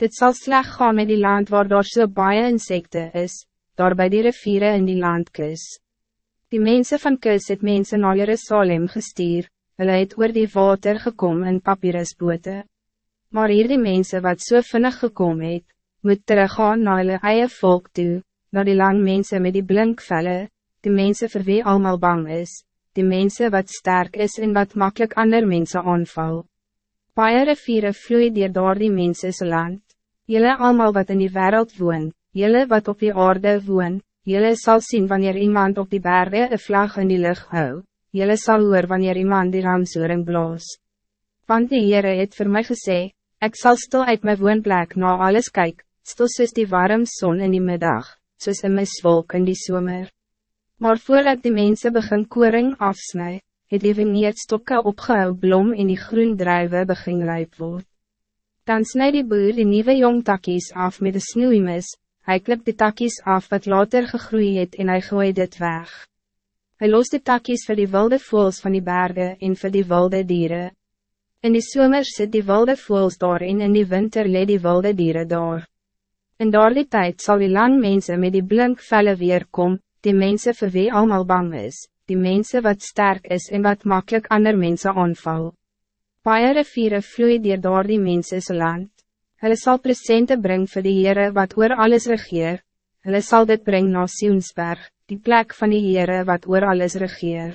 Dit zal slecht gaan met die land waar daar so baie insekte is, daar by die riviere in die land kus. Die mensen van kus het mense na Jerusalem gestuur, hulle het oor die water gekom in papyrusbote. Maar hier die mense wat so vinnig gekom het, moet teruggaan na hulle eie volk toe, na die lang mensen met die blinkvelle, die mensen vir wie allemaal bang is, die mensen wat sterk is en wat makkelijk ander mensen aanval. Paie riviere vloei dier door die mense land. Jelle allemaal wat in die wereld woon, jelle wat op die aarde woon, jelle zal zien wanneer iemand op die bergen een vlag in die lucht hou, jelle zal hoor wanneer iemand die ramsoering blaas. Want die Heere het voor mij gesê, ik zal stil uit mijn woonplek na alles kyk, stil soos die warm zon in die middag, soos in my zwolk in die zomer. Maar voordat die mensen begin koring afsnij, het die vineerdstokke opgehou blom en die groen druive begin rijp word. Dan snijdt die boer die nieuwe jong takkies af met de snoeimis, hij klipt de takkies af wat later gegroeid het en hij gooit dit weg. Hij lost de takkies voor die wilde voels van die bergen en voor die wilde dieren. In die zomer zit die wilde voels daar en in die winter leed die wilde dieren daar. In daar die tijd zal die lang mensen met die blink velle weerkom, die mensen voor wie allemaal bang is, die mensen wat sterk is en wat makkelijk ander mensen aanval. Paie riviere vloei dier door die mense land. Hulle sal presente bring vir die Heere wat oor alles regeer. Hulle sal dit bring na Sionsberg, die plek van die Heere wat oor alles regeer.